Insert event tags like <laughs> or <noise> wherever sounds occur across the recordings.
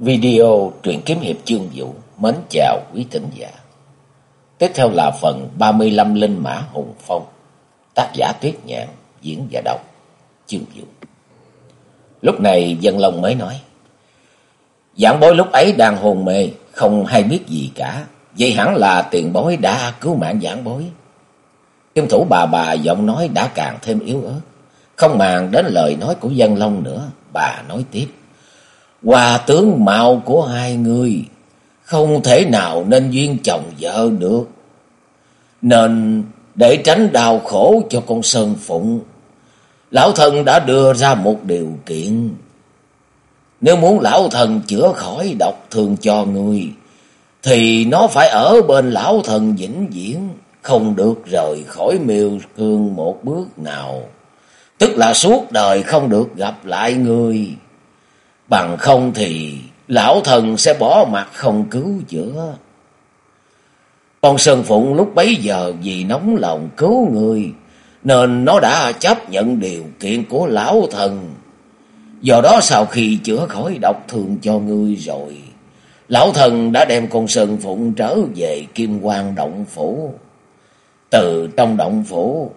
Video truyện kiếm hiệp chương vũ mến chào quý thính giả. Tiếp theo là phần 35 Linh Mã Hùng Phong, tác giả Tuyết Nhạn, diễn và đọc, chương vũ. Lúc này dân long mới nói, giảng bối lúc ấy đang hồn mê, không hay biết gì cả, vậy hẳn là tiền bối đã cứu mạng giảng bối. Kim thủ bà bà giọng nói đã càng thêm yếu ớt, không màng đến lời nói của dân long nữa, bà nói tiếp. Hòa tướng mạo của hai người không thể nào nên duyên chồng vợ được. Nên để tránh đau khổ cho con Sơn Phụng, lão thần đã đưa ra một điều kiện. Nếu muốn lão thần chữa khỏi độc thường cho người, thì nó phải ở bên lão thần vĩnh viễn, không được rời khỏi miêu cương một bước nào. Tức là suốt đời không được gặp lại người. Bằng không thì lão thần sẽ bỏ mặt không cứu chữa. Con Sơn Phụng lúc bấy giờ vì nóng lòng cứu người, nên nó đã chấp nhận điều kiện của lão thần. Do đó sau khi chữa khỏi độc thường cho ngươi rồi, lão thần đã đem con Sơn Phụng trở về Kim Quang Động Phủ. Từ trong động phủ,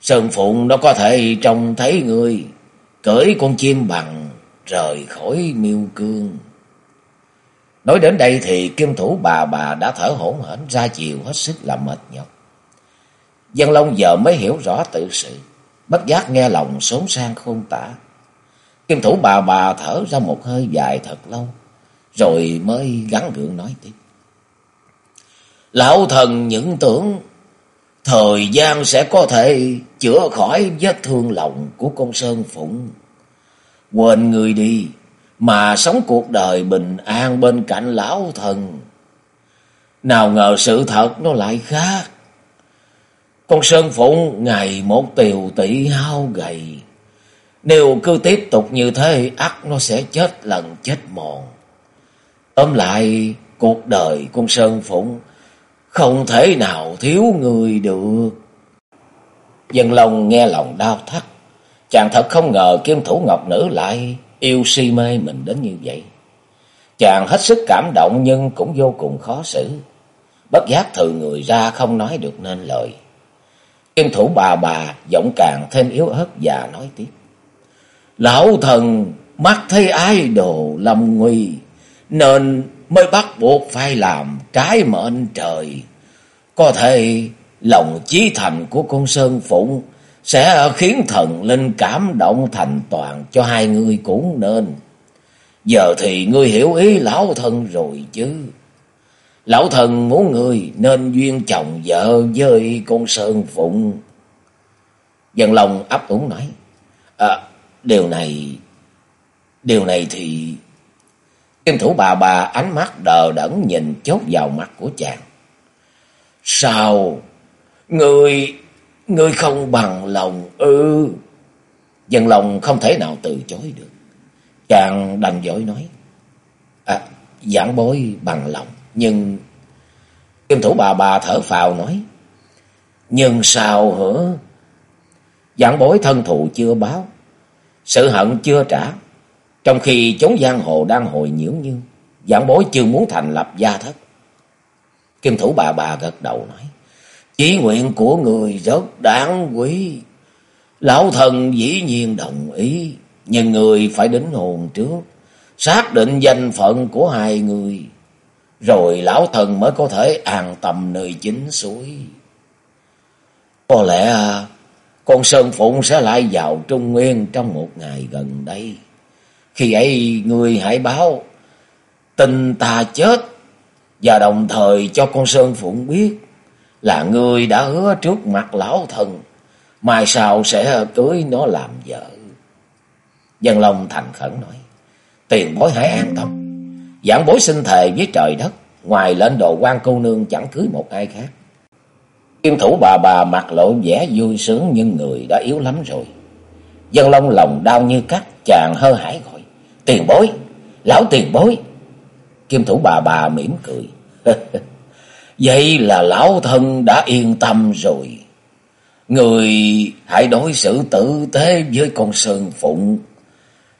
Sơn Phụng nó có thể trông thấy ngươi cưỡi con chim bằng rời khỏi miêu cương. Nói đến đây thì kim thủ bà bà đã thở hổn hển ra chiều hết sức là mệt nhọc. Dân Long giờ mới hiểu rõ tự sự, bất giác nghe lòng xốn sang khôn tả. Kim thủ bà bà thở ra một hơi dài thật lâu, rồi mới gắn gượng nói tiếp. Lão thần những tưởng thời gian sẽ có thể chữa khỏi vết thương lòng của con Sơn Phụng. Quên người đi, mà sống cuộc đời bình an bên cạnh lão thần. Nào ngờ sự thật nó lại khác. Con Sơn Phụng ngày một tiều tỷ hao gầy. Nếu cứ tiếp tục như thế, ắt nó sẽ chết lần chết mòn. Tóm lại, cuộc đời con Sơn Phụng không thể nào thiếu người được. Dân lòng nghe lòng đau thắt. Chàng thật không ngờ kim thủ ngọc nữ lại yêu si mê mình đến như vậy. Chàng hết sức cảm động nhưng cũng vô cùng khó xử. Bất giác thừ người ra không nói được nên lời. Kim thủ bà bà giọng càng thêm yếu ớt và nói tiếp. Lão thần, mắt thấy ai đồ lâm nguy, nên mới bắt buộc phải làm trái mệnh trời. Có thể lòng chí thành của con Sơn Phụng sẽ khiến thần linh cảm động thành toàn cho hai người cũng nên. Giờ thì ngươi hiểu ý lão thần rồi chứ. Lão thần muốn người nên duyên chồng vợ với con Sơn Phụng. Dân lòng ấp úng nói. À, điều này, điều này thì... Kim thủ bà bà ánh mắt đờ đẫn nhìn chốt vào mặt của chàng. Sao? Người Ngươi không bằng lòng ư. Dân lòng không thể nào từ chối được. Chàng đành dối nói. À, giảng bối bằng lòng. Nhưng... Kim thủ bà bà thở phào nói. Nhưng sao hả? Giảng bối thân thụ chưa báo. Sự hận chưa trả. Trong khi chống giang hồ đang hồi nhiễu như. Giảng bối chưa muốn thành lập gia thất. Kim thủ bà bà gật đầu nói. Chí nguyện của người rất đáng quý. Lão thần dĩ nhiên đồng ý, nhưng người phải đến hồn trước, xác định danh phận của hai người, rồi lão thần mới có thể an tâm nơi chính suối. Có lẽ con Sơn Phụng sẽ lại vào Trung Nguyên trong một ngày gần đây. Khi ấy người hãy báo tin ta chết và đồng thời cho con Sơn Phụng biết là ngươi đã hứa trước mặt lão thần, mai sau sẽ cưới nó làm vợ. Dân Long thành khẩn nói, tiền bối hãy an tâm, giảng bối sinh thề với trời đất, ngoài lên đồ quan cô nương chẳng cưới một ai khác. Kim thủ bà bà mặt lộ vẻ vui sướng nhưng người đã yếu lắm rồi. Dân Long lòng đau như cắt, chàng hơ hải gọi, tiền bối, lão tiền bối. Kim thủ bà bà mỉm cười. <laughs> Vậy là lão thân đã yên tâm rồi. Người hãy đối xử tử tế với con Sơn Phụng.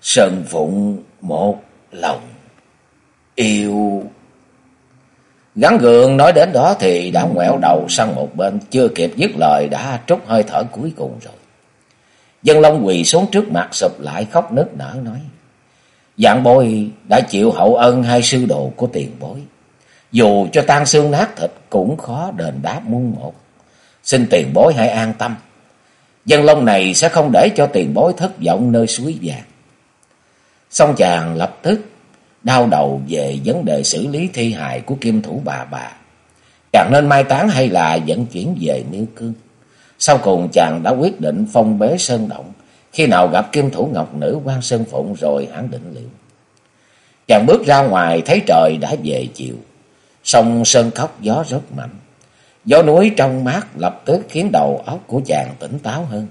Sơn Phụng một lòng. yêu Gắn gượng nói đến đó thì đã ngoẹo đầu sang một bên, chưa kịp dứt lời đã trút hơi thở cuối cùng rồi. Dân Long quỳ xuống trước mặt sụp lại khóc nức nở nói. Dạng bôi đã chịu hậu ân hai sư đồ của tiền bối. Dù cho tan xương nát thịt cũng khó đền đáp muôn một. Xin tiền bối hãy an tâm. Dân Long này sẽ không để cho tiền bối thất vọng nơi suối vàng. Xong chàng lập tức đau đầu về vấn đề xử lý thi hài của kim thủ bà bà. Chàng nên mai táng hay là vận chuyển về Miêu Cương. Sau cùng chàng đã quyết định phong bế sơn động. Khi nào gặp kim thủ ngọc nữ quan Sơn Phụng rồi hãng định liệu. Chàng bước ra ngoài thấy trời đã về chiều. Sông sơn khóc gió rất mạnh. Gió núi trong mát lập tức khiến đầu óc của chàng tỉnh táo hơn.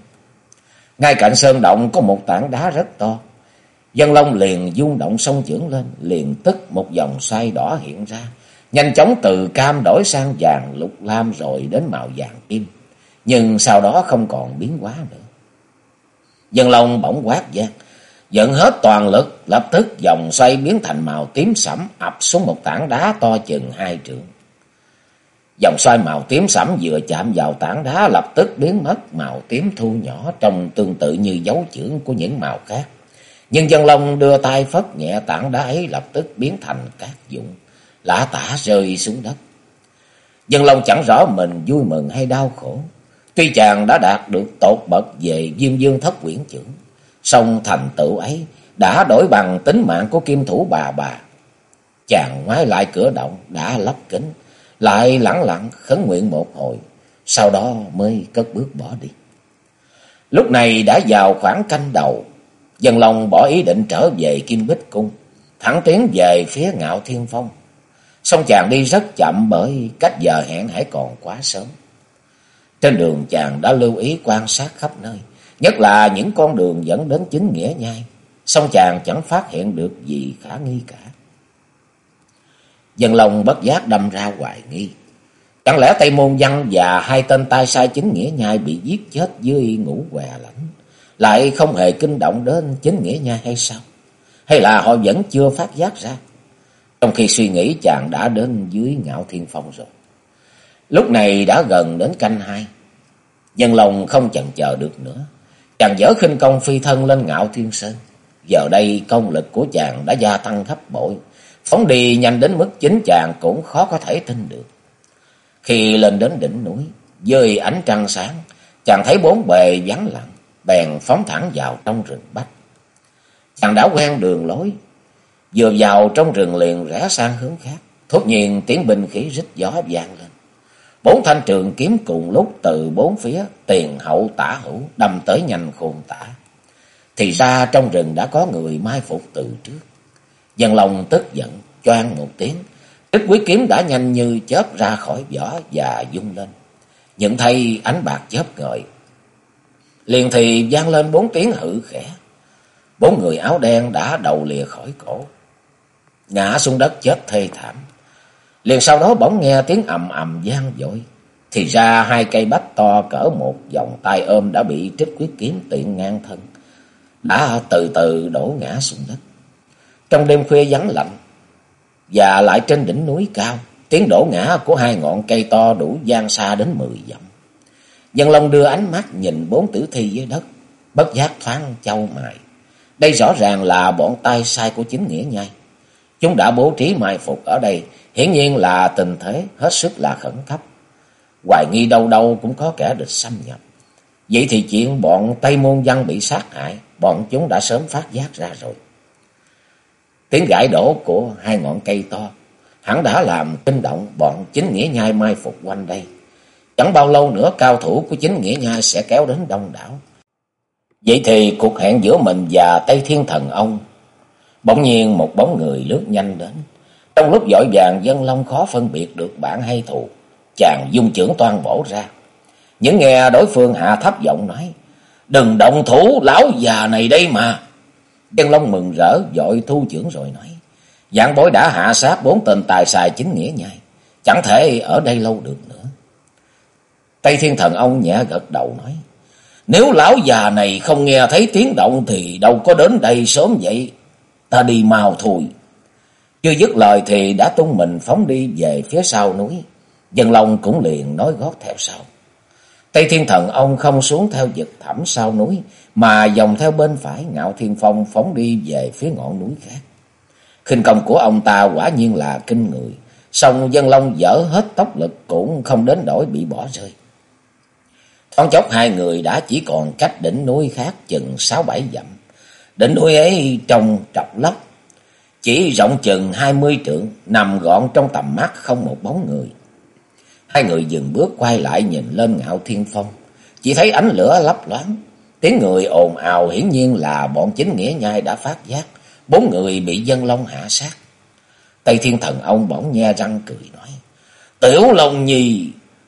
Ngay cạnh sơn động có một tảng đá rất to. Dân Long liền rung động sông trưởng lên, liền tức một dòng xoay đỏ hiện ra. Nhanh chóng từ cam đổi sang vàng lục lam rồi đến màu vàng kim. Nhưng sau đó không còn biến hóa nữa. Dân Long bỗng quát gian, dẫn hết toàn lực, lập tức dòng xoay biến thành màu tím sẫm ập xuống một tảng đá to chừng hai trượng. Dòng xoay màu tím sẫm vừa chạm vào tảng đá lập tức biến mất màu tím thu nhỏ trông tương tự như dấu chữ của những màu khác. Nhưng dân long đưa tay phất nhẹ tảng đá ấy lập tức biến thành cát dụng, lã tả rơi xuống đất. Dân long chẳng rõ mình vui mừng hay đau khổ. Tuy chàng đã đạt được tột bậc về diêm dương thất quyển trưởng, song thành tựu ấy đã đổi bằng tính mạng của kim thủ bà bà. Chàng ngoái lại cửa động đã lắp kính, lại lặng lặng khấn nguyện một hồi, sau đó mới cất bước bỏ đi. Lúc này đã vào khoảng canh đầu, Dân lòng bỏ ý định trở về Kim Bích Cung, thẳng tiến về phía Ngạo Thiên Phong. Xong chàng đi rất chậm bởi cách giờ hẹn hãy còn quá sớm. Trên đường chàng đã lưu ý quan sát khắp nơi, nhất là những con đường dẫn đến chính nghĩa nhai. Xong chàng chẳng phát hiện được gì khả nghi cả. Dân lòng bất giác đâm ra hoài nghi. Chẳng lẽ Tây Môn Văn và hai tên tai sai chính nghĩa nhai bị giết chết dưới ngũ què lãnh, lại không hề kinh động đến chính nghĩa nhai hay sao? Hay là họ vẫn chưa phát giác ra? Trong khi suy nghĩ chàng đã đến dưới ngạo thiên phong rồi. Lúc này đã gần đến canh hai. Dân lòng không chần chờ được nữa. Chàng dở khinh công phi thân lên ngạo thiên sơn. Giờ đây công lực của chàng đã gia tăng gấp bội. Phóng đi nhanh đến mức chính chàng cũng khó có thể tin được. Khi lên đến đỉnh núi, dưới ánh trăng sáng, chàng thấy bốn bề vắng lặng, bèn phóng thẳng vào trong rừng bách. Chàng đã quen đường lối, vừa vào trong rừng liền rẽ sang hướng khác. Thốt nhiên tiếng binh khí rít gió vang lên. Bốn thanh trường kiếm cùng lúc từ bốn phía, tiền hậu tả hữu, đâm tới nhanh khôn tả. Thì ra trong rừng đã có người mai phục từ trước. Dân lòng tức giận, choang một tiếng. Tức quý kiếm đã nhanh như chớp ra khỏi vỏ và dung lên. Nhận thay ánh bạc chớp ngời. Liền thì vang lên bốn tiếng hự khẽ. Bốn người áo đen đã đầu lìa khỏi cổ. Ngã xuống đất chết thê thảm. Liền sau đó bỗng nghe tiếng ầm ầm gian dội. Thì ra hai cây bách to cỡ một vòng tay ôm đã bị trích quyết kiếm tiện ngang thân. Đã từ từ đổ ngã xuống đất. Trong đêm khuya vắng lạnh. Và lại trên đỉnh núi cao. Tiếng đổ ngã của hai ngọn cây to đủ gian xa đến mười dặm. Dân Long đưa ánh mắt nhìn bốn tử thi dưới đất. Bất giác thoáng châu mài. Đây rõ ràng là bọn tay sai của chính nghĩa nhai. Chúng đã bố trí mai phục ở đây hiển nhiên là tình thế hết sức là khẩn cấp. Hoài nghi đâu đâu cũng có kẻ địch xâm nhập. Vậy thì chuyện bọn Tây Môn Văn bị sát hại, bọn chúng đã sớm phát giác ra rồi. Tiếng gãi đổ của hai ngọn cây to, hẳn đã làm kinh động bọn chính nghĩa nhai mai phục quanh đây. Chẳng bao lâu nữa cao thủ của chính nghĩa nhai sẽ kéo đến đông đảo. Vậy thì cuộc hẹn giữa mình và Tây Thiên Thần ông, bỗng nhiên một bóng người lướt nhanh đến. Trong lúc vội vàng, dân long khó phân biệt được bản hay thù. Chàng dung trưởng toan bổ ra. Những nghe đối phương hạ thấp giọng nói. Đừng động thủ, lão già này đây mà. Dân long mừng rỡ, dội thu trưởng rồi nói. Dạng bối đã hạ sát bốn tên tài xài chính nghĩa nhai. Chẳng thể ở đây lâu được nữa. Tây Thiên Thần ông nhẹ gật đầu nói. Nếu lão già này không nghe thấy tiếng động thì đâu có đến đây sớm vậy. Ta đi mau thôi. Chưa dứt lời thì đã tung mình phóng đi về phía sau núi. Dân Long cũng liền nói gót theo sau. Tây Thiên Thần ông không xuống theo vực thẳm sau núi, mà dòng theo bên phải ngạo thiên phong phóng đi về phía ngọn núi khác. khinh công của ông ta quả nhiên là kinh người, song Dân Long dở hết tốc lực cũng không đến đổi bị bỏ rơi. Thoáng chốc hai người đã chỉ còn cách đỉnh núi khác chừng sáu bảy dặm. Đỉnh núi ấy trông trọc lóc, chỉ rộng chừng hai mươi trượng, nằm gọn trong tầm mắt không một bóng người. Hai người dừng bước quay lại nhìn lên ngạo thiên phong, chỉ thấy ánh lửa lấp loáng, tiếng người ồn ào hiển nhiên là bọn chính nghĩa nhai đã phát giác, bốn người bị dân long hạ sát. Tây Thiên Thần ông bỗng nhe răng cười nói, Tiểu Long Nhi,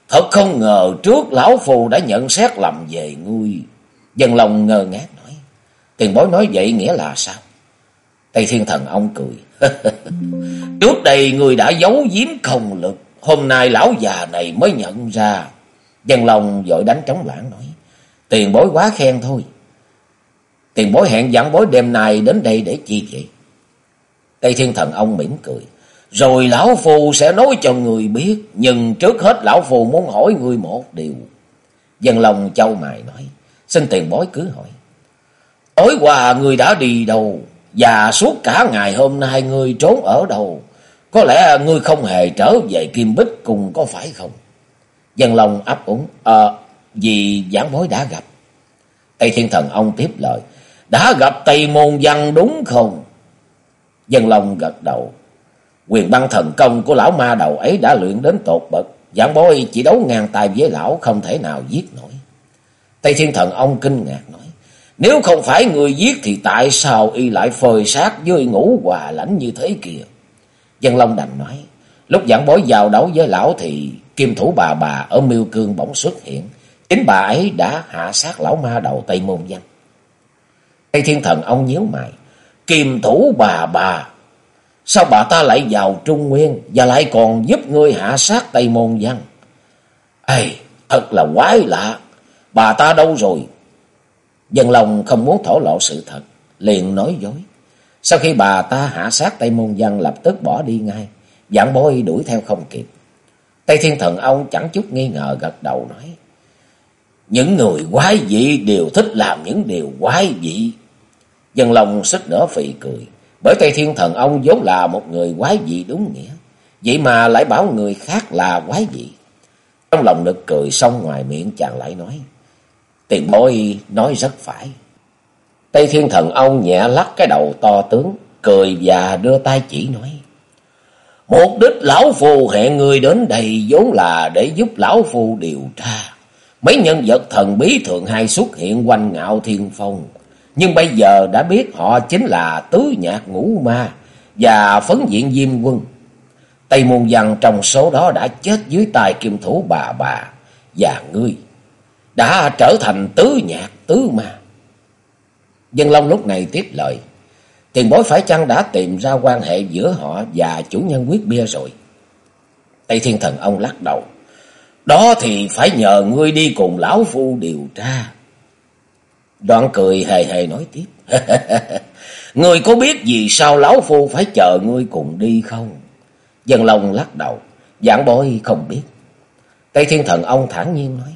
thật không ngờ trước lão phù đã nhận xét lầm về ngươi. Dân Long ngơ ngác nói, tiền bối nói vậy nghĩa là sao? Tây Thiên Thần ông cười. <laughs> Trước đây người đã giấu giếm không lực. Hôm nay lão già này mới nhận ra. Dân lòng dội đánh trống lãng nói. Tiền bối quá khen thôi. Tiền bối hẹn dặn bối đêm nay đến đây để chi vậy? Tây Thiên Thần ông mỉm cười. Rồi lão phù sẽ nói cho người biết. Nhưng trước hết lão phù muốn hỏi người một điều. Dân lòng châu mài nói. Xin tiền bối cứ hỏi. Tối qua người đã đi đâu? Và suốt cả ngày hôm nay ngươi trốn ở đâu? Có lẽ ngươi không hề trở về Kim Bích cùng có phải không? Dân Long ấp úng. Ờ, vì giảng bối đã gặp. Tây Thiên Thần ông tiếp lời. Đã gặp Tây Môn Văn đúng không? Dân Long gật đầu. Quyền băng thần công của lão ma đầu ấy đã luyện đến tột bậc. Giảng bối chỉ đấu ngang tay với lão không thể nào giết nổi. Tây Thiên Thần ông kinh ngạc nói. Nếu không phải người giết thì tại sao y lại phơi xác với ngũ hòa lãnh như thế kìa? Dân Long đành nói, lúc giảng bối vào đấu với lão thì kim thủ bà bà ở miêu cương bỗng xuất hiện. Chính bà ấy đã hạ sát lão ma đầu Tây Môn Văn. Tây Thiên Thần ông nhíu mày, kim thủ bà bà, sao bà ta lại vào Trung Nguyên và lại còn giúp ngươi hạ sát Tây Môn Văn? Ây, thật là quái lạ, bà ta đâu rồi? Dân lòng không muốn thổ lộ sự thật, liền nói dối. Sau khi bà ta hạ sát Tây Môn Văn lập tức bỏ đi ngay, dạng bối đuổi theo không kịp. Tây Thiên Thần ông chẳng chút nghi ngờ gật đầu nói. Những người quái dị đều thích làm những điều quái dị. Dân lòng sức nở phì cười. Bởi Tây Thiên Thần ông vốn là một người quái dị đúng nghĩa. Vậy mà lại bảo người khác là quái dị. Trong lòng nực cười xong ngoài miệng chàng lại nói. Tiền bối nói rất phải. Tây Thiên Thần ông nhẹ lắc cái đầu to tướng, cười và đưa tay chỉ nói. Mục đích lão phù hẹn người đến đây vốn là để giúp lão phù điều tra. Mấy nhân vật thần bí thường hay xuất hiện quanh ngạo thiên phong. Nhưng bây giờ đã biết họ chính là tứ nhạc ngũ ma và phấn diện diêm quân. Tây Môn Văn trong số đó đã chết dưới tay kim thủ bà bà và ngươi đã trở thành tứ nhạc, tứ ma. Dân Long lúc này tiếp lời. Tiền bối phải chăng đã tìm ra quan hệ giữa họ và chủ nhân quyết bia rồi? Tây Thiên Thần ông lắc đầu. Đó thì phải nhờ ngươi đi cùng lão phu điều tra. Đoạn cười hề hề nói tiếp. <laughs> ngươi có biết vì sao lão phu phải chờ ngươi cùng đi không? Dân Long lắc đầu. Giảng bối không biết. Tây Thiên Thần ông thản nhiên nói.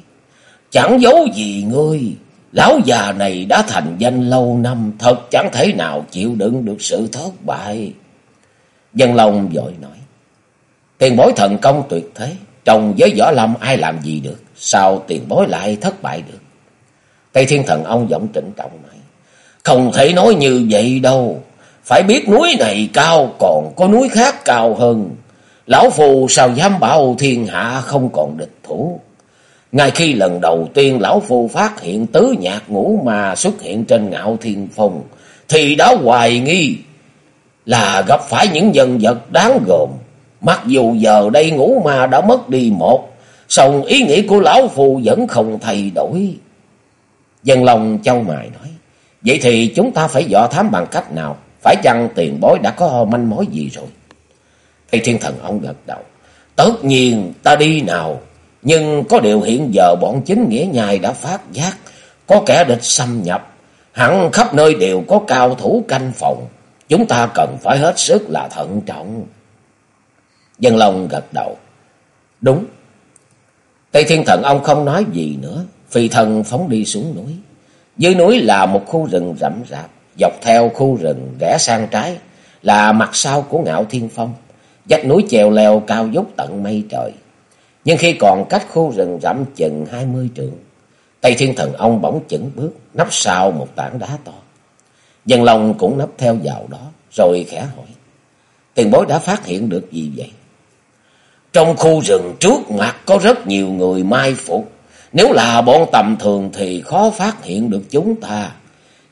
Chẳng giấu gì ngươi, lão già này đã thành danh lâu năm, thật chẳng thể nào chịu đựng được sự thất bại. Dân Long vội nói, tiền bối thần công tuyệt thế, trong giới võ lâm ai làm gì được, sao tiền bối lại thất bại được? Tây Thiên Thần ông giọng trịnh trọng nói, không thể nói như vậy đâu, phải biết núi này cao còn có núi khác cao hơn. Lão Phù sao dám bảo thiên hạ không còn địch thủ. Ngay khi lần đầu tiên lão phu phát hiện tứ nhạc ngũ mà xuất hiện trên ngạo thiên phong, thì đã hoài nghi là gặp phải những nhân vật đáng gồm. Mặc dù giờ đây ngũ ma đã mất đi một, song ý nghĩ của lão phu vẫn không thay đổi. Dân lòng châu mài nói, vậy thì chúng ta phải dò thám bằng cách nào? Phải chăng tiền bối đã có manh mối gì rồi? Thầy thiên thần ông gật đầu, tất nhiên ta đi nào nhưng có điều hiện giờ bọn chính nghĩa nhai đã phát giác, có kẻ địch xâm nhập, hẳn khắp nơi đều có cao thủ canh phòng. chúng ta cần phải hết sức là thận trọng. Dân Long gật đầu. Đúng. Tây Thiên Thần ông không nói gì nữa. Phi thần phóng đi xuống núi. Dưới núi là một khu rừng rậm rạp. Dọc theo khu rừng rẽ sang trái là mặt sau của ngạo thiên phong. Dách núi chèo leo cao dốc tận mây trời. Nhưng khi còn cách khu rừng rậm chừng hai mươi trượng, Tây Thiên Thần ông bỗng chững bước, nấp sau một tảng đá to. Dân Long cũng nấp theo vào đó, rồi khẽ hỏi. Tiền bối đã phát hiện được gì vậy? Trong khu rừng trước mặt có rất nhiều người mai phục. Nếu là bọn tầm thường thì khó phát hiện được chúng ta.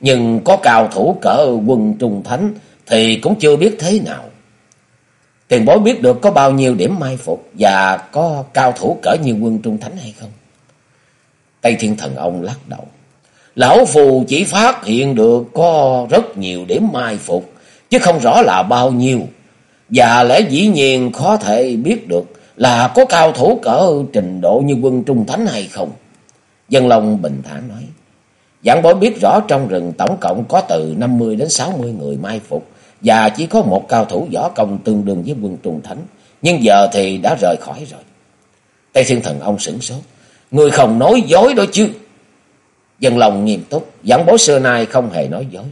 Nhưng có cao thủ cỡ quân trung thánh thì cũng chưa biết thế nào. Tiền bối biết được có bao nhiêu điểm mai phục và có cao thủ cỡ như quân trung thánh hay không? Tây Thiên Thần ông lắc đầu. Lão Phù chỉ phát hiện được có rất nhiều điểm mai phục, chứ không rõ là bao nhiêu. Và lẽ dĩ nhiên khó thể biết được là có cao thủ cỡ trình độ như quân trung thánh hay không. Dân Long bình thản nói. Giảng bối biết rõ trong rừng tổng cộng có từ 50 đến 60 người mai phục và chỉ có một cao thủ võ công tương đương với quân trung thánh. Nhưng giờ thì đã rời khỏi rồi. Tây Thiên Thần ông sửng sốt. Người không nói dối đó chứ. Dân lòng nghiêm túc. Giảng bố xưa nay không hề nói dối.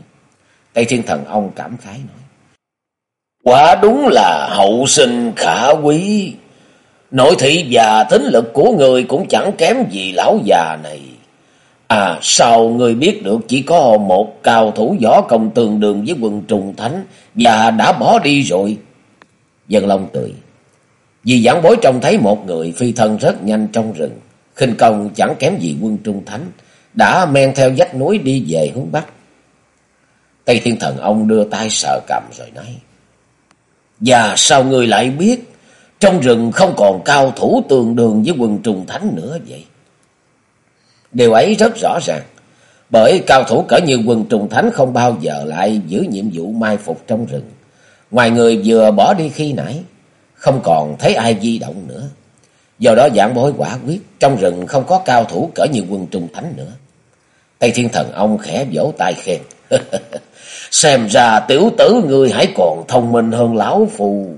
Tây Thiên Thần ông cảm khái nói. Quả đúng là hậu sinh khả quý. Nội thị và tính lực của người cũng chẳng kém gì lão già này. À sao người biết được chỉ có một cao thủ võ công tường đường với quần trùng thánh và đã bỏ đi rồi. Dân Long cười. Vì giảng bối trông thấy một người phi thân rất nhanh trong rừng. khinh công chẳng kém gì quân trung thánh. Đã men theo vách núi đi về hướng Bắc. Tây Thiên Thần ông đưa tay sờ cầm rồi nói. Và sao người lại biết trong rừng không còn cao thủ tường đường với quần trùng thánh nữa vậy? Điều ấy rất rõ ràng. Bởi cao thủ cỡ như quân trùng thánh không bao giờ lại giữ nhiệm vụ mai phục trong rừng. Ngoài người vừa bỏ đi khi nãy, không còn thấy ai di động nữa. Do đó dạng bối quả quyết, trong rừng không có cao thủ cỡ như quân trùng thánh nữa. Tây Thiên Thần ông khẽ vỗ tay khen. <laughs> Xem ra tiểu tử người hãy còn thông minh hơn lão phù.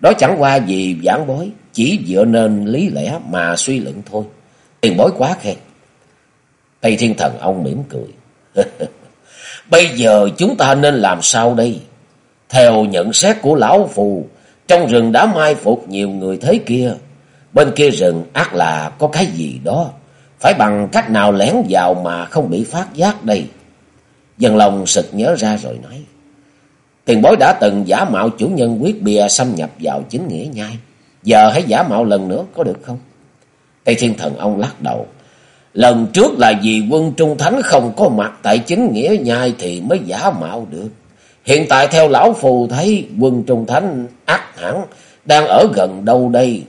Đó chẳng qua vì giảng bối, chỉ dựa nên lý lẽ mà suy luận thôi. Tiền bối quá khen. Tây Thiên Thần ông mỉm cười. <laughs> Bây giờ chúng ta nên làm sao đây? Theo nhận xét của lão phù, trong rừng đã mai phục nhiều người thế kia. Bên kia rừng ác là có cái gì đó. Phải bằng cách nào lén vào mà không bị phát giác đây. Dân lòng sực nhớ ra rồi nói. Tiền bối đã từng giả mạo chủ nhân quyết bia xâm nhập vào chính nghĩa nhai. Giờ hãy giả mạo lần nữa có được không? Tây Thiên Thần ông lắc đầu. Lần trước là vì quân Trung Thánh không có mặt tại chính nghĩa nhai thì mới giả mạo được. Hiện tại theo lão phù thấy, quân Trung Thánh ác hẳn, đang ở gần đâu đây.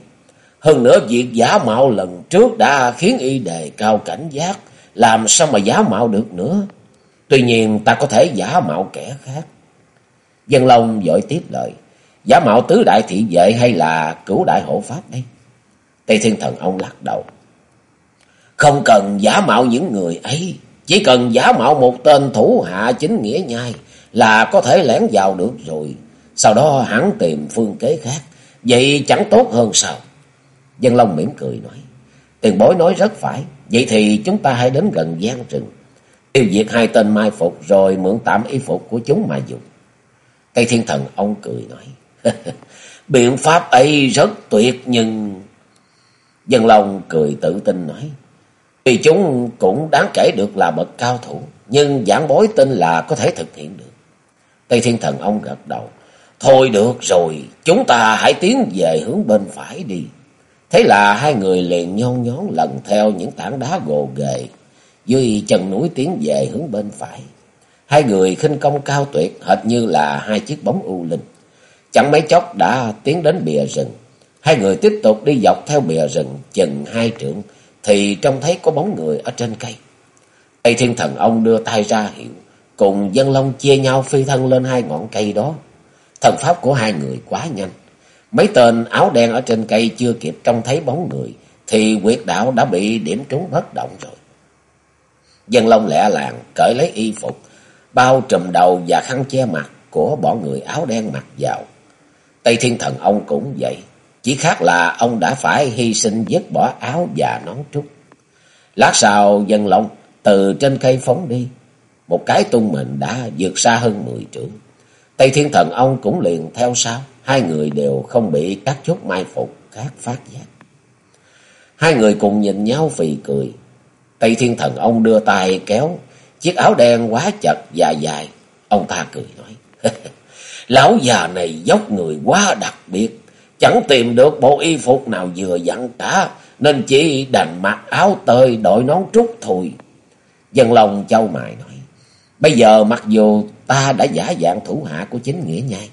Hơn nữa, việc giả mạo lần trước đã khiến y đề cao cảnh giác. Làm sao mà giả mạo được nữa. Tuy nhiên, ta có thể giả mạo kẻ khác. Dân Long dội tiếp lời. Giả mạo tứ đại thị vệ hay là cửu đại hộ pháp đây? Tây Thiên Thần ông lắc đầu. Không cần giả mạo những người ấy. Chỉ cần giả mạo một tên thủ hạ chính nghĩa nhai là có thể lẻn vào được rồi. Sau đó hắn tìm phương kế khác. Vậy chẳng tốt hơn sao? Dân Long mỉm cười nói. Tiền bối nói rất phải. Vậy thì chúng ta hãy đến gần gian rừng. Tiêu diệt hai tên mai phục rồi mượn tạm y phục của chúng mà dùng. Tây Thiên Thần ông cười nói. <laughs> Biện pháp ấy rất tuyệt nhưng... Dân Long cười tự tin nói. Vì chúng cũng đáng kể được là bậc cao thủ. Nhưng giảng bối tin là có thể thực hiện được. Tây Thiên Thần ông gật đầu. Thôi được rồi, chúng ta hãy tiến về hướng bên phải đi. Thế là hai người liền nhon nhón lần theo những tảng đá gồ ghề. Dưới chân núi tiến về hướng bên phải. Hai người khinh công cao tuyệt hệt như là hai chiếc bóng u linh. Chẳng mấy chốc đã tiến đến bìa rừng. Hai người tiếp tục đi dọc theo bìa rừng chừng hai trượng thì trông thấy có bóng người ở trên cây. Tây Thiên Thần ông đưa tay ra hiệu, cùng dân long chia nhau phi thân lên hai ngọn cây đó. Thần pháp của hai người quá nhanh. Mấy tên áo đen ở trên cây chưa kịp trông thấy bóng người, thì quyệt đạo đã bị điểm trúng bất động rồi. Dân long lẹ làng cởi lấy y phục, bao trùm đầu và khăn che mặt, của bọn người áo đen mặc vào. Tây Thiên Thần ông cũng vậy, chỉ khác là ông đã phải hy sinh dứt bỏ áo và nón trúc. Lát sau dân lộng từ trên cây phóng đi, một cái tung mình đã vượt xa hơn mười trượng. Tây Thiên Thần ông cũng liền theo sau, hai người đều không bị các chốt mai phục khác phát giác. Hai người cùng nhìn nhau phì cười. Tây Thiên Thần ông đưa tay kéo chiếc áo đen quá chật dài dài. Ông ta cười nói, <laughs> lão già này dốc người quá đặc biệt, chẳng tìm được bộ y phục nào vừa dặn cả, nên chỉ đành mặc áo tơi đội nón trúc thôi. Dân lòng châu mài nói, bây giờ mặc dù ta đã giả dạng thủ hạ của chính nghĩa nhai,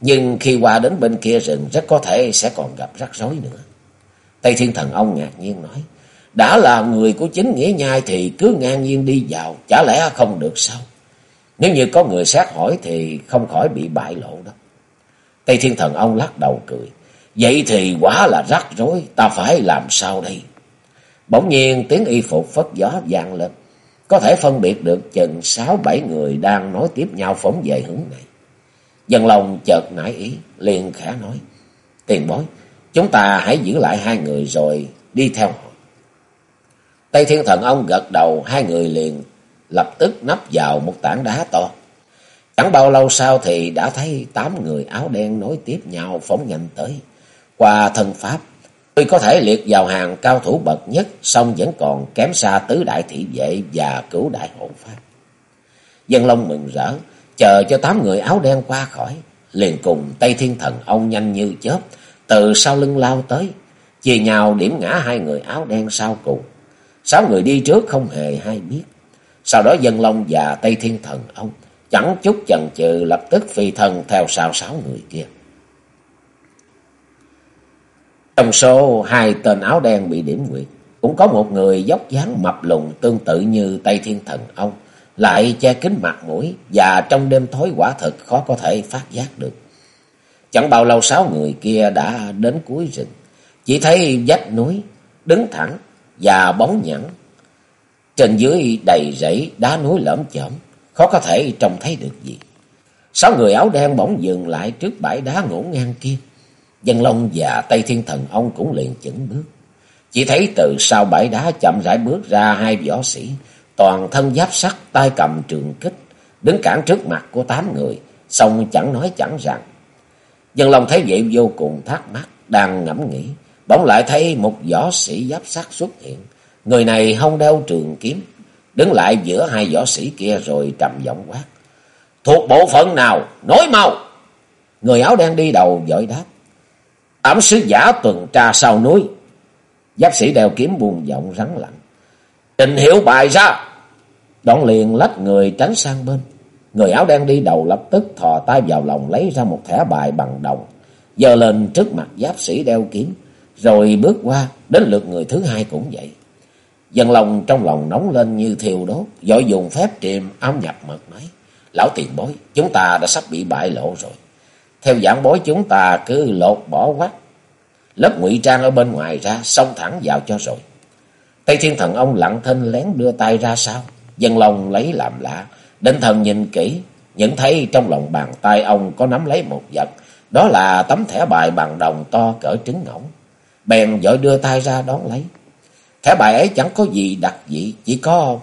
nhưng khi qua đến bên kia rừng rất có thể sẽ còn gặp rắc rối nữa. Tây Thiên Thần ông ngạc nhiên nói, đã là người của chính nghĩa nhai thì cứ ngang nhiên đi vào, chả lẽ không được sao? Nếu như có người xét hỏi thì không khỏi bị bại lộ đó. Tây Thiên Thần ông lắc đầu cười. Vậy thì quá là rắc rối, ta phải làm sao đây? Bỗng nhiên tiếng y phục phất gió vang lên. Có thể phân biệt được chừng sáu bảy người đang nói tiếp nhau phóng về hướng này. Dân lòng chợt nảy ý, liền khẽ nói. Tiền bối, chúng ta hãy giữ lại hai người rồi đi theo họ. Tây Thiên Thần ông gật đầu, hai người liền lập tức nấp vào một tảng đá to. Chẳng bao lâu sau thì đã thấy tám người áo đen nối tiếp nhau phóng nhanh tới. Qua thân pháp, tuy có thể liệt vào hàng cao thủ bậc nhất, song vẫn còn kém xa tứ đại thị vệ và cửu đại hộ pháp. Dân Long mừng rỡ, chờ cho tám người áo đen qua khỏi, liền cùng Tây Thiên Thần ông nhanh như chớp, từ sau lưng lao tới, chia nhau điểm ngã hai người áo đen sau cùng. Sáu người đi trước không hề hay biết. Sau đó Dân Long và Tây Thiên Thần ông chẳng chút chần chừ lập tức phi thân theo sau sáu người kia. Trong số hai tên áo đen bị điểm nguyệt, cũng có một người dốc dáng mập lùn tương tự như Tây Thiên Thần ông, lại che kín mặt mũi và trong đêm tối quả thực khó có thể phát giác được. Chẳng bao lâu sáu người kia đã đến cuối rừng, chỉ thấy vách núi đứng thẳng và bóng nhẵn. Trên dưới đầy rẫy đá núi lởm chởm, khó có thể trông thấy được gì. Sáu người áo đen bỗng dừng lại trước bãi đá ngổn ngang kia. Dân Long và Tây Thiên Thần ông cũng liền chững bước. Chỉ thấy từ sau bãi đá chậm rãi bước ra hai võ sĩ, toàn thân giáp sắt, tay cầm trường kích, đứng cản trước mặt của tám người, xong chẳng nói chẳng rằng. Dân Long thấy vậy vô cùng thắc mắc, đang ngẫm nghĩ, bỗng lại thấy một võ sĩ giáp sắt xuất hiện. Người này không đeo trường kiếm, đứng lại giữa hai võ sĩ kia rồi trầm giọng quát. Thuộc bộ phận nào? Nói mau! Người áo đen đi đầu dội đáp. Ám sứ giả tuần tra sau núi. Giáp sĩ đeo kiếm buồn giọng rắn lạnh. Trình hiểu bài ra. Đoạn liền lách người tránh sang bên. Người áo đen đi đầu lập tức thò tay vào lòng lấy ra một thẻ bài bằng đồng. Giờ lên trước mặt giáp sĩ đeo kiếm. Rồi bước qua, đến lượt người thứ hai cũng vậy. Dân lòng trong lòng nóng lên như thiêu đốt, dội dùng phép triềm ám nhập mật nói. Lão tiền bối, chúng ta đã sắp bị bại lộ rồi. Theo giảng bối chúng ta cứ lột bỏ quát Lớp ngụy trang ở bên ngoài ra, xông thẳng vào cho rồi. Tây Thiên Thần ông lặng thinh lén đưa tay ra sau. Dân lòng lấy làm lạ. Định thần nhìn kỹ, nhận thấy trong lòng bàn tay ông có nắm lấy một vật. Đó là tấm thẻ bài bằng đồng to cỡ trứng ngỗng. Bèn vội đưa tay ra đón lấy. Thẻ bài ấy chẳng có gì đặc dị, chỉ có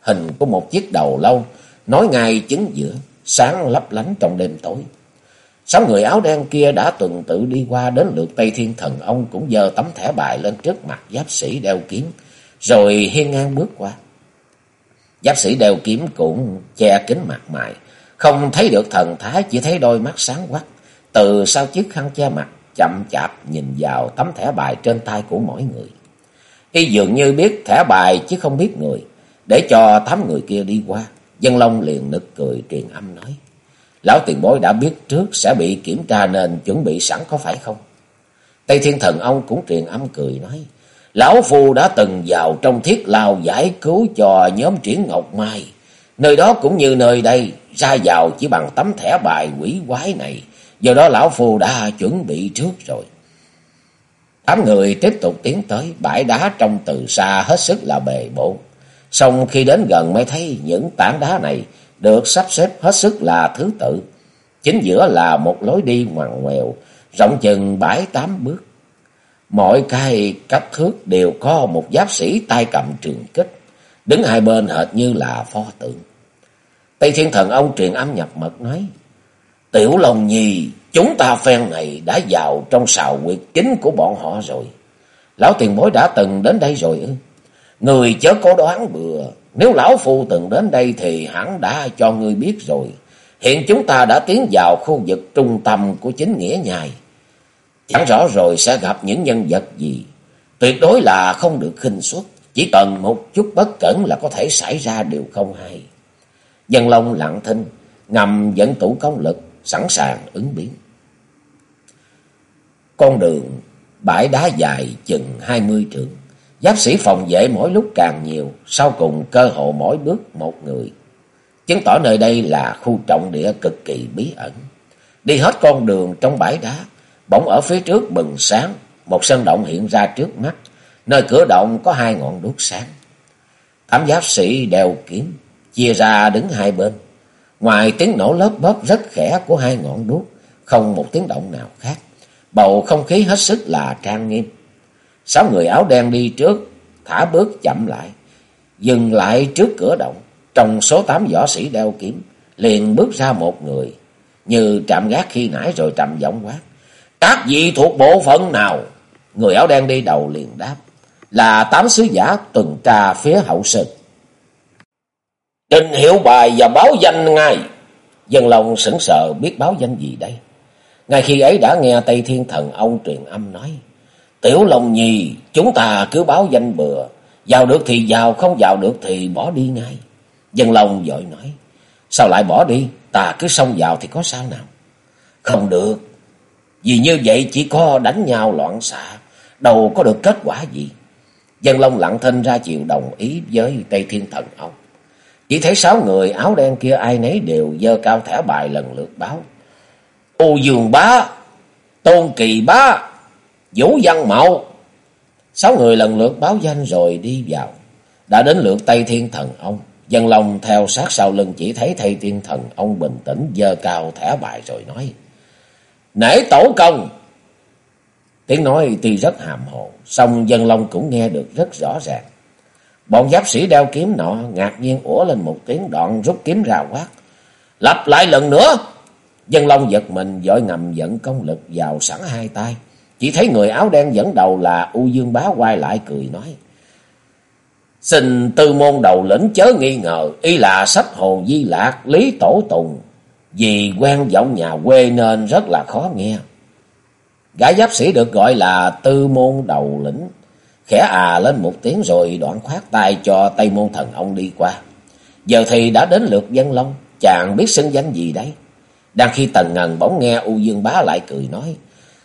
hình của một chiếc đầu lâu, nói ngay chứng giữa, sáng lấp lánh trong đêm tối. Sáu người áo đen kia đã tuần tự đi qua đến lượt Tây Thiên Thần ông cũng giơ tấm thẻ bài lên trước mặt giáp sĩ đeo kiếm, rồi hiên ngang bước qua. Giáp sĩ đeo kiếm cũng che kính mặt mày, không thấy được thần thái, chỉ thấy đôi mắt sáng quắc. Từ sau chiếc khăn che mặt, chậm chạp nhìn vào tấm thẻ bài trên tay của mỗi người. Y dường như biết thẻ bài chứ không biết người, để cho tám người kia đi qua. Dân Long liền nực cười truyền âm nói. Lão tiền bối đã biết trước sẽ bị kiểm tra nên chuẩn bị sẵn có phải không? Tây Thiên Thần ông cũng truyền âm cười nói. Lão Phu đã từng vào trong thiết lao giải cứu cho nhóm triển Ngọc Mai. Nơi đó cũng như nơi đây, ra vào chỉ bằng tấm thẻ bài quỷ quái này. Do đó Lão Phu đã chuẩn bị trước rồi. Tám người tiếp tục tiến tới, bãi đá trong từ xa hết sức là bề bộn. Xong khi đến gần mới thấy những tảng đá này được sắp xếp hết sức là thứ tự. Chính giữa là một lối đi ngoằn ngoèo, rộng chừng bảy tám bước. Mọi cái cách thước đều có một giáp sĩ tay cầm trường kích, đứng hai bên hệt như là pho tượng. Tây Thiên Thần ông truyền âm nhập mật nói, Tiểu Long Nhi, chúng ta phen này đã vào trong sào quyệt chính của bọn họ rồi. Lão tiền bối đã từng đến đây rồi ư? Người chớ có đoán bừa, nếu lão phu từng đến đây thì hẳn đã cho ngươi biết rồi. Hiện chúng ta đã tiến vào khu vực trung tâm của chính nghĩa nhai. Chẳng rõ rồi sẽ gặp những nhân vật gì. Tuyệt đối là không được khinh suất. Chỉ cần một chút bất cẩn là có thể xảy ra điều không hay. Dân Long lặng thinh, ngầm dẫn tủ công lực, sẵn sàng ứng biến. Con đường, bãi đá dài chừng hai mươi trượng. Giáp sĩ phòng vệ mỗi lúc càng nhiều, sau cùng cơ hộ mỗi bước một người. Chứng tỏ nơi đây là khu trọng địa cực kỳ bí ẩn. Đi hết con đường trong bãi đá, bỗng ở phía trước bừng sáng, một sân động hiện ra trước mắt, nơi cửa động có hai ngọn đuốc sáng. Tám giáp sĩ đeo kiếm, chia ra đứng hai bên. Ngoài tiếng nổ lớp bóp rất khẽ của hai ngọn đuốc, không một tiếng động nào khác. Bầu không khí hết sức là trang nghiêm. Sáu người áo đen đi trước, thả bước chậm lại, dừng lại trước cửa động. Trong số tám võ sĩ đeo kiếm, liền bước ra một người, như trạm gác khi nãy rồi trầm giọng quát. Các vị thuộc bộ phận nào? Người áo đen đi đầu liền đáp. Là tám sứ giả tuần tra phía hậu sơn. Trình hiệu bài và báo danh ngay. Dân lòng sững sờ biết báo danh gì đây. Ngay khi ấy đã nghe Tây Thiên Thần ông truyền âm nói. Tiểu Long Nhi, chúng ta cứ báo danh bừa. Vào được thì vào, không vào được thì bỏ đi ngay. Dân Long vội nói. Sao lại bỏ đi? Ta cứ xông vào thì có sao nào? Không được. Vì như vậy chỉ có đánh nhau loạn xạ. Đâu có được kết quả gì. Dân Long lặng thinh ra chịu đồng ý với Tây Thiên Thần ông. Chỉ thấy sáu người áo đen kia ai nấy đều dơ cao thẻ bài lần lượt báo. Ô Dương Bá, Tôn Kỳ Bá, Vũ Văn Mậu. Sáu người lần lượt báo danh rồi đi vào. Đã đến lượt Tây Thiên Thần ông. Dân Long theo sát sau lưng chỉ thấy Tây Thiên Thần ông bình tĩnh dơ cao thẻ bài rồi nói. Nể tổ công. Tiếng nói tuy rất hàm hồ, song Dân Long cũng nghe được rất rõ ràng. Bọn giáp sĩ đeo kiếm nọ ngạc nhiên ủa lên một tiếng đoạn rút kiếm ra quát. Lặp lại lần nữa. Dân Long giật mình dội ngầm dẫn công lực vào sẵn hai tay. Chỉ thấy người áo đen dẫn đầu là U Dương Bá quay lại cười nói. Xin tư môn đầu lĩnh chớ nghi ngờ, y là sách hồn di lạc, lý tổ tùng. Vì quen giọng nhà quê nên rất là khó nghe. Gã giáp sĩ được gọi là tư môn đầu lĩnh. Khẽ à lên một tiếng rồi đoạn khoát tay cho Tây Môn Thần ông đi qua. Giờ thì đã đến lượt dân long, chàng biết xưng danh gì đấy. Đang khi Tần Ngần bỗng nghe U Dương Bá lại cười nói.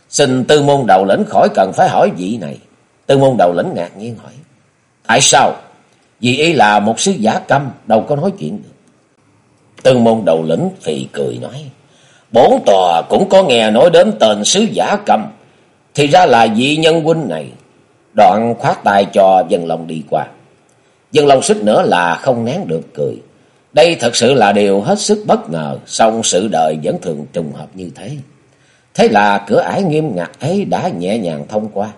Xin tư môn đầu lĩnh khỏi cần phải hỏi vị này. Tư môn đầu lĩnh ngạc nhiên hỏi. Tại sao? Vì y là một sứ giả câm, đâu có nói chuyện được. Tư môn đầu lĩnh thì cười nói. Bốn tòa cũng có nghe nói đến tên sứ giả câm. Thì ra là vị nhân huynh này. Đoạn khoát tay cho dân lòng đi qua. Dân lòng xích nữa là không nén được cười. Đây thật sự là điều hết sức bất ngờ, song sự đời vẫn thường trùng hợp như thế. Thế là cửa ải nghiêm ngặt ấy đã nhẹ nhàng thông qua.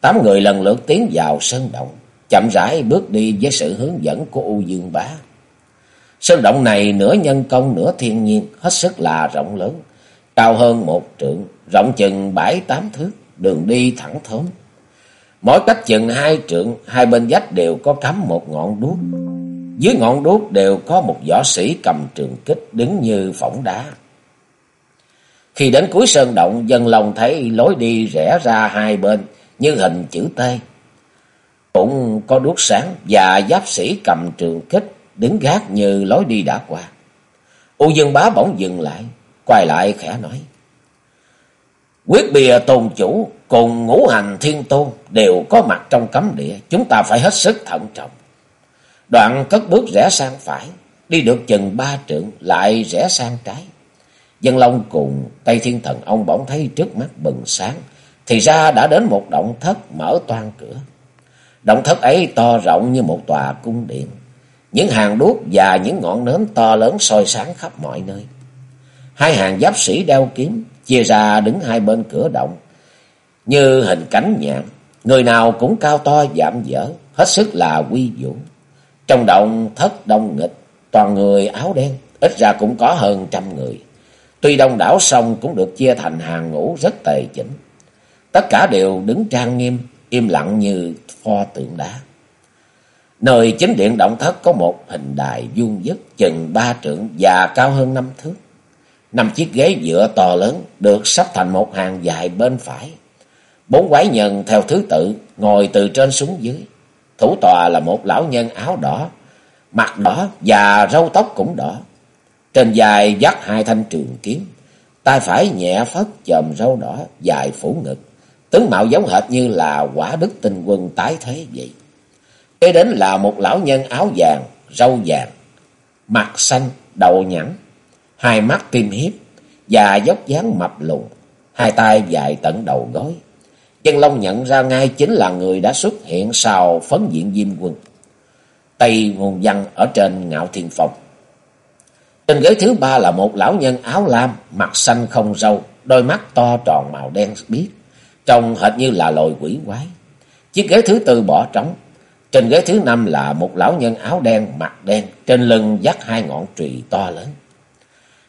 Tám người lần lượt tiến vào sân động, chậm rãi bước đi với sự hướng dẫn của U Dương Bá. Sân động này nửa nhân công nửa thiên nhiên, hết sức là rộng lớn, cao hơn một trượng, rộng chừng bảy tám thước, đường đi thẳng thớm. Mỗi cách chừng hai trượng, hai bên vách đều có cắm một ngọn đuốc. Dưới ngọn đuốc đều có một võ sĩ cầm trường kích đứng như phỏng đá. Khi đến cuối sơn động, dân lòng thấy lối đi rẽ ra hai bên như hình chữ T. Cũng có đuốc sáng và giáp sĩ cầm trường kích đứng gác như lối đi đã qua. U Dương Bá bỗng dừng lại, quay lại khẽ nói. Quyết bìa tôn chủ cùng ngũ hành thiên tôn đều có mặt trong cấm địa, chúng ta phải hết sức thận trọng. Đoạn cất bước rẽ sang phải, đi được chừng ba trượng lại rẽ sang trái. Dân Long cùng Tây Thiên Thần ông bỗng thấy trước mắt bừng sáng, thì ra đã đến một động thất mở toan cửa. Động thất ấy to rộng như một tòa cung điện, những hàng đuốc và những ngọn nến to lớn soi sáng khắp mọi nơi. hai hàng giáp sĩ đeo kiếm, chia ra đứng hai bên cửa động, như hình cánh nhạn, người nào cũng cao to giảm dở, hết sức là quy vũ. Trong động thất đông nghịch, toàn người áo đen, ít ra cũng có hơn trăm người. Tuy đông đảo sông cũng được chia thành hàng ngũ rất tề chỉnh. Tất cả đều đứng trang nghiêm, im lặng như pho tượng đá. Nơi chính điện động thất có một hình đài vuông vức chừng ba trượng và cao hơn năm thước. Năm chiếc ghế dựa to lớn được sắp thành một hàng dài bên phải. Bốn quái nhân theo thứ tự ngồi từ trên xuống dưới. Thủ tòa là một lão nhân áo đỏ, mặt đỏ và râu tóc cũng đỏ. Trên dài dắt hai thanh trường kiếm, tay phải nhẹ phất chòm râu đỏ dài phủ ngực. Tướng mạo giống hệt như là quả đức tinh quân tái thế vậy. Kế đến là một lão nhân áo vàng, râu vàng, mặt xanh, đầu nhẵn, hai mắt tim hiếp và dốc dáng mập lùn, hai tay dài tận đầu gối. Chân Long nhận ra ngay chính là người đã xuất hiện sau phấn diện diêm quân. Tây Nguồn Văn ở trên ngạo thiên phòng. Trên ghế thứ ba là một lão nhân áo lam, mặt xanh không râu, đôi mắt to tròn màu đen biếc, trông hệt như là loài quỷ quái. Chiếc ghế thứ tư bỏ trống. Trên ghế thứ năm là một lão nhân áo đen, mặt đen, trên lưng dắt hai ngọn trùy to lớn.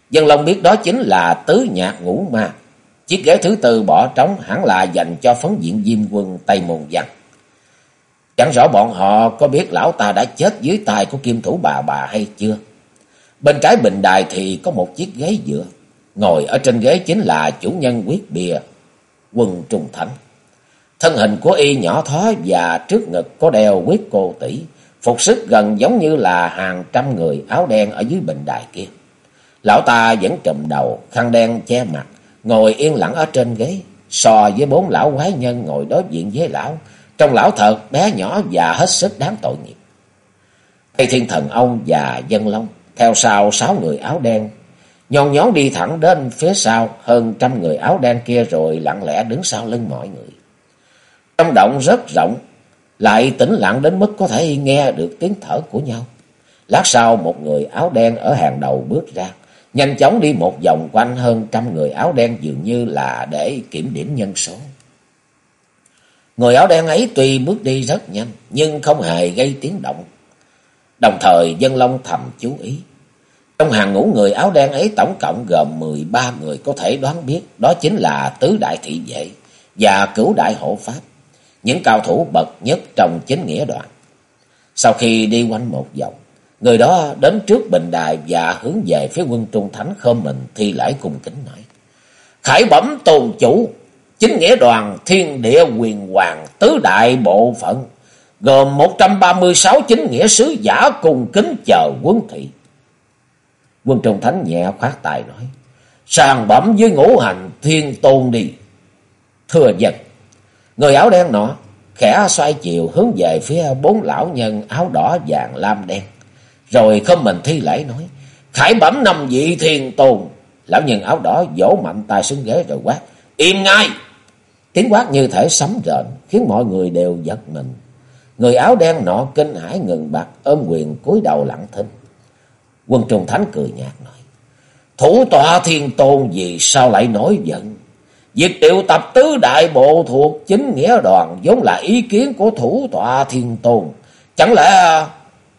Dân Long biết đó chính là tứ nhạc ngũ ma. Chiếc ghế thứ tư bỏ trống hẳn là dành cho phấn diện diêm quân Tây Môn Văn. Chẳng rõ bọn họ có biết lão ta đã chết dưới tay của kim thủ bà bà hay chưa. Bên trái bình đài thì có một chiếc ghế dựa. Ngồi ở trên ghế chính là chủ nhân quyết bìa, quân trùng thánh. Thân hình của y nhỏ thó và trước ngực có đeo quyết cô tỷ, phục sức gần giống như là hàng trăm người áo đen ở dưới bình đài kia. Lão ta vẫn trùm đầu, khăn đen che mặt, ngồi yên lặng ở trên ghế, so với bốn lão quái nhân ngồi đối diện với lão, trong lão thật bé nhỏ và hết sức đáng tội nghiệp. Tây Thiên Thần Ông và Dân Long theo sau sáu người áo đen, nhon nhón đi thẳng đến phía sau hơn trăm người áo đen kia rồi lặng lẽ đứng sau lưng mọi người. Trong động rất rộng, lại tĩnh lặng đến mức có thể nghe được tiếng thở của nhau. Lát sau một người áo đen ở hàng đầu bước ra, nhanh chóng đi một vòng quanh hơn trăm người áo đen dường như là để kiểm điểm nhân số. Người áo đen ấy tuy bước đi rất nhanh, nhưng không hề gây tiếng động. Đồng thời dân long thầm chú ý. Trong hàng ngũ người áo đen ấy tổng cộng gồm 13 người có thể đoán biết đó chính là tứ đại thị vệ và cửu đại hộ pháp, những cao thủ bậc nhất trong chính nghĩa đoàn. Sau khi đi quanh một vòng, người đó đến trước bình đài và hướng về phía quân trung thánh khom mình thi lễ cùng kính nói. Khải bẩm tôn chủ, chính nghĩa đoàn thiên địa quyền hoàng tứ đại bộ phận, gồm 136 chính nghĩa sứ giả cùng kính chờ quân thị. Quân Trung Thánh nhẹ khoát tài nói, sàng bẩm với ngũ hành thiên tôn đi. Thưa dân, người áo đen nọ khẽ xoay chiều hướng về phía bốn lão nhân áo đỏ vàng lam đen. Rồi không mình thi lễ nói, khải bẩm năm vị thiên tôn. Lão nhân áo đỏ vỗ mạnh tay xuống ghế rồi quát, im ngay. Tiếng quát như thể sấm rền, khiến mọi người đều giật mình. Người áo đen nọ kinh hãi ngừng bạc, ôm quyền cúi đầu lặng thinh. Quân Trung Thánh cười nhạt nói, Thủ tọa thiên tôn vì sao lại nổi giận? Việc triệu tập tứ đại bộ thuộc chính nghĩa đoàn vốn là ý kiến của thủ tọa thiên tôn. Chẳng lẽ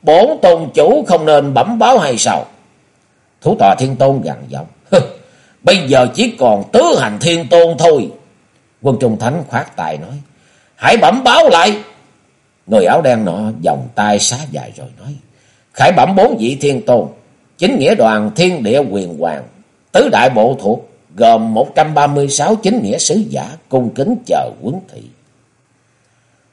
bổn tôn chủ không nên bẩm báo hay sao? Thủ tọa thiên tôn gằn giọng. Bây giờ chỉ còn tứ hành thiên tôn thôi. Quân Trung Thánh khoát tài nói. Hãy bẩm báo lại. Người áo đen nọ vòng tay xá dài rồi nói. Khải bẩm bốn vị thiên tôn. Chính nghĩa đoàn thiên địa quyền hoàng. Tứ đại bộ thuộc gồm 136 chính nghĩa sứ giả cung kính chờ quấn thị.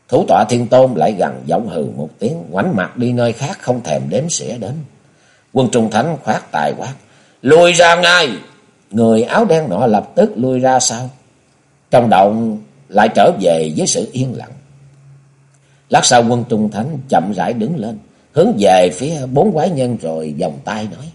Thủ tọa thiên tôn lại gần giọng hừ một tiếng, ngoảnh mặt đi nơi khác không thèm đếm xỉa đến. Quân trung thánh khoát tài quát, lùi ra ngay. Người áo đen nọ lập tức lui ra sau. Trong động lại trở về với sự yên lặng. Lát sau quân trung thánh chậm rãi đứng lên, hướng về phía bốn quái nhân rồi vòng tay nói.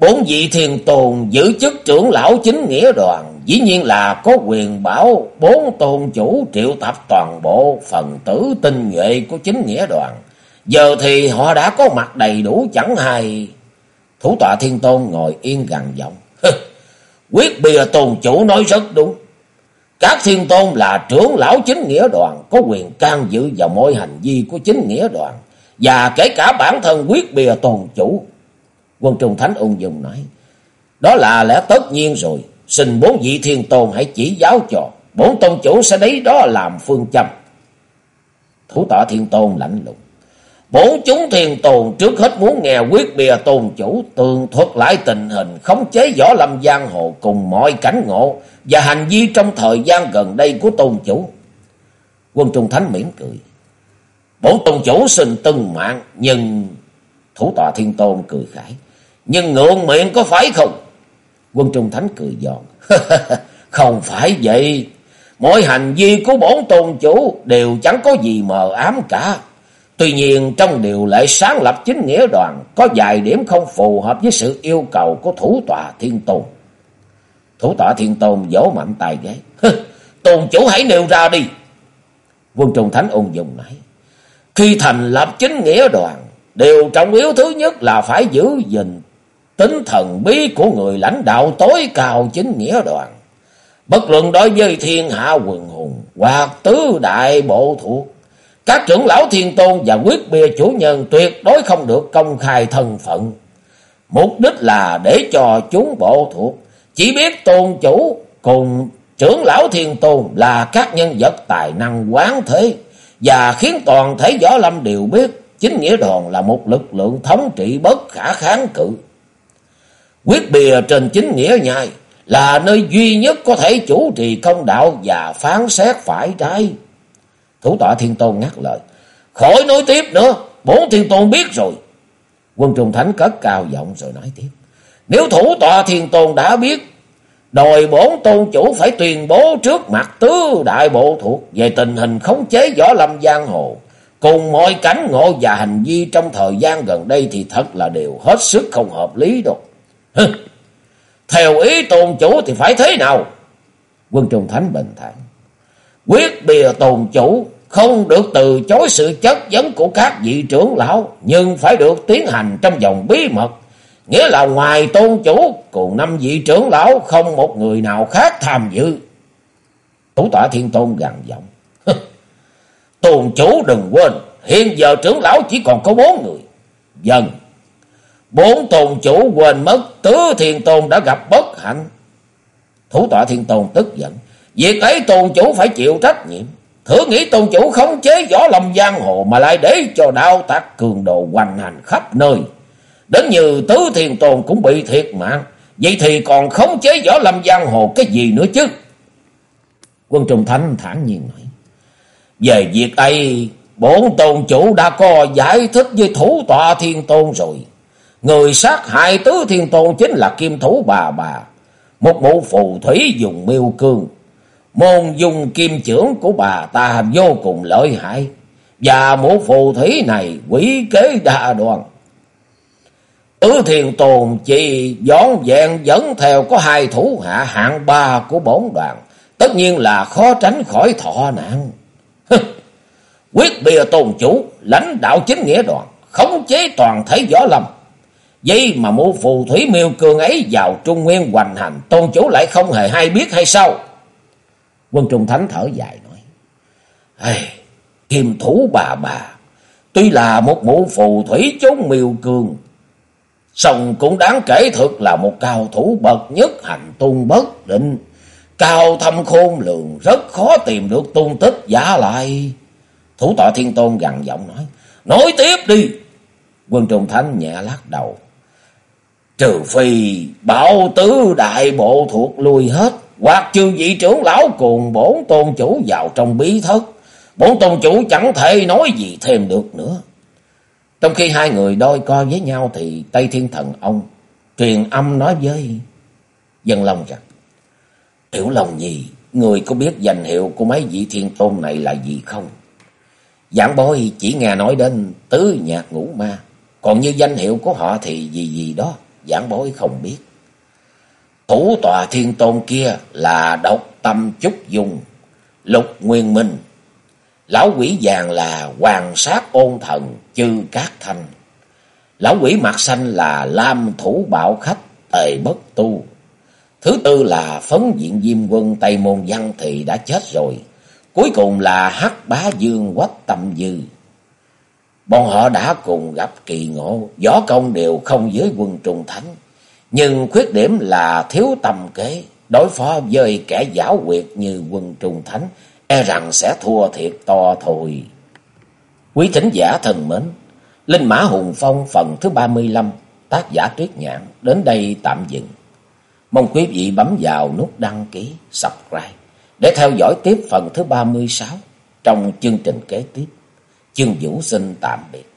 Bốn vị thiền tồn giữ chức trưởng lão chính nghĩa đoàn, dĩ nhiên là có quyền bảo bốn tôn chủ triệu tập toàn bộ phần tử tinh nhuệ của chính nghĩa đoàn. Giờ thì họ đã có mặt đầy đủ chẳng hay. Thủ tọa thiên tôn ngồi yên gằn giọng. <laughs> Quyết bìa tôn chủ nói rất đúng. Các thiên tôn là trưởng lão chính nghĩa đoàn, có quyền can dự vào mọi hành vi của chính nghĩa đoàn, và kể cả bản thân quyết bìa tôn chủ. Quân Trung Thánh ung dung nói, đó là lẽ tất nhiên rồi, xin bốn vị thiên tôn hãy chỉ giáo cho, bốn tôn chủ sẽ lấy đó làm phương châm. Thủ tọa thiên tôn lạnh lùng. Bốn chúng thiền tồn trước hết muốn nghe quyết bìa tôn chủ tường thuật lại tình hình, khống chế võ lâm giang hồ cùng mọi cảnh ngộ và hành vi trong thời gian gần đây của tôn chủ. Quân Trung Thánh mỉm cười. Bốn tôn chủ xin từng mạng, nhưng... Thủ tọa thiên tôn cười khải. Nhưng ngượng miệng có phải không? Quân Trung Thánh cười giòn. <laughs> không phải vậy. Mọi hành vi của bốn tôn chủ đều chẳng có gì mờ ám cả. Tuy nhiên trong điều lệ sáng lập chính nghĩa đoàn có vài điểm không phù hợp với sự yêu cầu của thủ tọa thiên tôn. Thủ tọa thiên tôn vỗ mạnh tài ghế. Tôn chủ hãy nêu ra đi. Quân Trung Thánh ung dung nói. Khi thành lập chính nghĩa đoàn, điều trọng yếu thứ nhất là phải giữ gìn tính thần bí của người lãnh đạo tối cao chính nghĩa đoàn. Bất luận đối với thiên hạ quần hùng hoặc tứ đại bộ thuộc các trưởng lão thiên tôn và quyết bia chủ nhân tuyệt đối không được công khai thân phận. Mục đích là để cho chúng bộ thuộc chỉ biết tôn chủ cùng trưởng lão thiên tôn là các nhân vật tài năng quán thế và khiến toàn thể võ lâm đều biết chính nghĩa đoàn là một lực lượng thống trị bất khả kháng cự. Quyết bìa trên chính nghĩa nhai là nơi duy nhất có thể chủ trì công đạo và phán xét phải trái. Thủ tọa thiên tôn ngắt lời. Khỏi nói tiếp nữa, bốn thiên tôn biết rồi. Quân trung thánh cất cao giọng rồi nói tiếp. Nếu thủ tọa thiên tôn đã biết, đòi bốn tôn chủ phải tuyên bố trước mặt tứ đại bộ thuộc về tình hình khống chế võ lâm giang hồ. Cùng mọi cảnh ngộ và hành vi trong thời gian gần đây thì thật là đều hết sức không hợp lý đâu. Hừ, theo ý tôn chủ thì phải thế nào? Quân Trung Thánh bình thản. Quyết bìa tôn chủ không được từ chối sự chất vấn của các vị trưởng lão, nhưng phải được tiến hành trong vòng bí mật. Nghĩa là ngoài tôn chủ, cùng năm vị trưởng lão không một người nào khác tham dự. Thủ tọa thiên tôn gằn giọng. <laughs> tôn chủ đừng quên, hiện giờ trưởng lão chỉ còn có bốn người. Dần, bốn tôn chủ quên mất tứ thiên tôn đã gặp bất hạnh. Thủ tọa thiên tôn tức giận. Việc ấy tôn chủ phải chịu trách nhiệm. Thử nghĩ tôn chủ khống chế võ lâm giang hồ mà lại để cho đạo tạc cường đồ hoành hành khắp nơi. Đến như tứ thiền tôn cũng bị thiệt mạng. Vậy thì còn khống chế võ lâm giang hồ cái gì nữa chứ? Quân Trung Thánh thản nhiên nói. Về việc ấy, bốn tôn chủ đã có giải thích với thủ tọa thiên tôn rồi. Người sát hại tứ thiên tôn chính là kim thủ bà bà. Một mụ phù thủy dùng miêu cương Môn dùng kim trưởng của bà ta vô cùng lợi hại. Và mũ phù thủy này quỷ kế đa đoàn. Tứ thiền tồn chỉ dọn dẹn dẫn theo có hai thủ hạ hạng ba của bốn đoàn. Tất nhiên là khó tránh khỏi thọ nạn. Quyết bìa tôn chủ, lãnh đạo chính nghĩa đoàn, khống chế toàn thể võ lâm. Vậy mà mũ phù thủy miêu cường ấy vào trung nguyên hoành hành, tôn chủ lại không hề hay biết hay sao? Quân Trung Thánh thở dài nói. Hey, kim thủ bà bà, tuy là một mụ phù thủy chống miêu cường, song cũng đáng kể thực là một cao thủ bậc nhất hành tung bất định. Cao thâm khôn lường, rất khó tìm được tung tích giả lại. Thủ tọa thiên tôn gằn giọng nói. Nói tiếp đi. Quân Trung Thánh nhẹ lắc đầu. Trừ phi bảo tứ đại bộ thuộc lui hết hoặc trừ vị trưởng lão cùng bổn tôn chủ vào trong bí thất. bổn tôn chủ chẳng thể nói gì thêm được nữa. Trong khi hai người đôi co với nhau thì Tây Thiên Thần ông truyền âm nói với Dân Long rằng Tiểu Long gì, người có biết danh hiệu của mấy vị thiên tôn này là gì không? Giảng bối chỉ nghe nói đến tứ nhạc ngũ ma, còn như danh hiệu của họ thì gì gì đó, giảng bối không biết. Thủ tòa thiên tôn kia là độc tâm chúc dung lục nguyên minh. Lão quỷ vàng là hoàng sát ôn thần chư cát thanh. Lão quỷ mặt xanh là Lam Thủ Bạo Khách Tề Bất Tu. Thứ tư là Phấn Diện Diêm Quân Tây Môn Văn thị đã chết rồi. Cuối cùng là Hắc Bá Dương Quách Tâm Dư. Bọn họ đã cùng gặp kỳ ngộ, võ công đều không dưới quân trung thánh. Nhưng khuyết điểm là thiếu tầm kế, đối phó với kẻ giả quyệt như quân trung thánh, e rằng sẽ thua thiệt to thôi. Quý thính giả thần mến, Linh Mã Hùng Phong phần thứ 35, tác giả Tuyết Nhạn, đến đây tạm dừng. Mong quý vị bấm vào nút đăng ký, subscribe để theo dõi tiếp phần thứ 36 trong chương trình kế tiếp. Chương Vũ xin tạm biệt.